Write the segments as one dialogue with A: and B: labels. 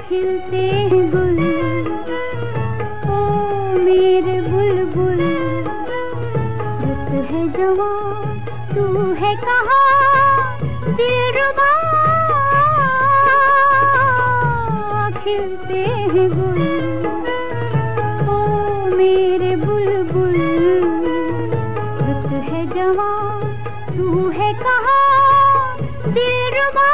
A: खिलते हैं गुल। ओ मेरे बुलबुल रुत है जवान तू है कहाँ? दिलरुबा खिलते हैं गुल। ओ मेरे बुलबुल रुत है जवान तू है कहाँ? दिलरुबा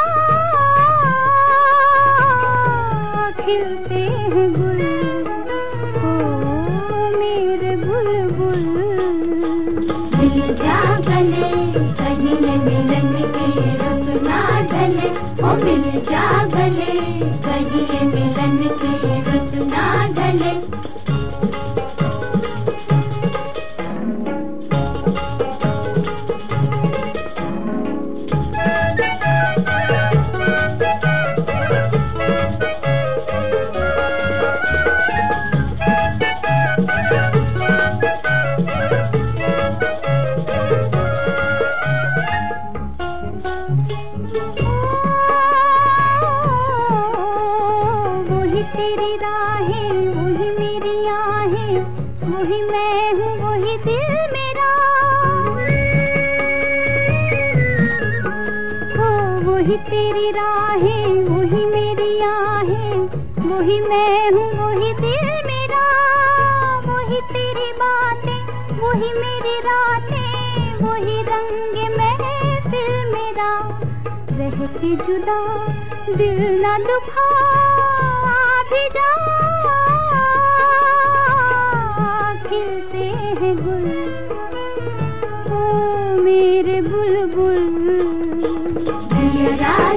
B: मिल जा गले कहीं
A: वही तेरी राहें, वही मेरी आहें, वही मैं हूँ, वही दिल मेरा। हो वही तेरी राहें, वही मेरी आहें, वही मैं हूँ, वही दिल मेरा। वही तेरी बातें, वही मेरी रातें, वही रंग महफिल मेरा। रह के जुदा, दिल ना दुखा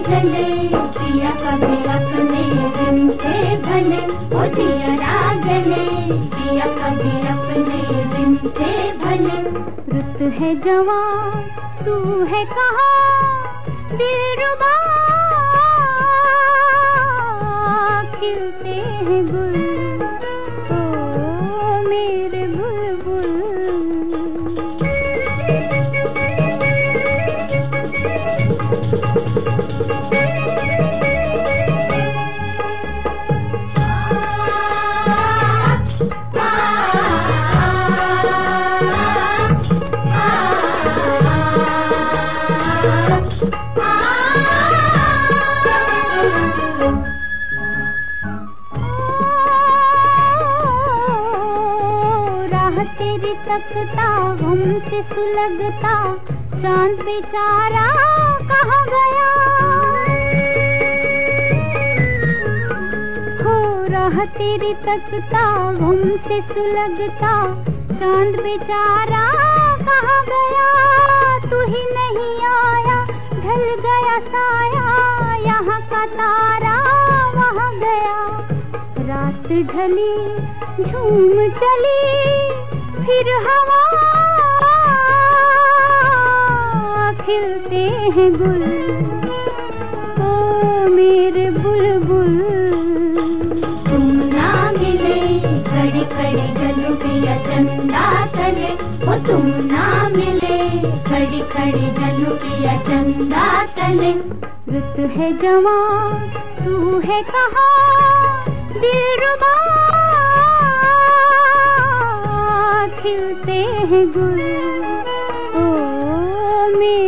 B: जले पिया कभी अपने दिन से भले। ओ दिया जले पिया कभी अपने दिन से भले।
A: रुत है जवान तू है कहाँ? दिलरुबा। खिलते हैं गुल। तेरी तकता हमसे सुलगता। चाँद बेचारा कहाँ गया? हो राह तेरी तकता हमसे सुलगता। चाँद बेचारा कहाँ गया? तू ही नहीं आया, ढल गया साया। यहाँ का तारा रात ढली झूम चली फिर हवा खिलते हैं गुल। ओ मेरे बुलबुल।
B: तुम ना मिले खड़ी खड़ी जलुपिया चंदा तले। ओ तुम ना मिले खड़ी खड़ी जलुपिया चंदा तले।
A: रुत है जवान तू है कहाँ खिलते हैं गुल ओ मेरे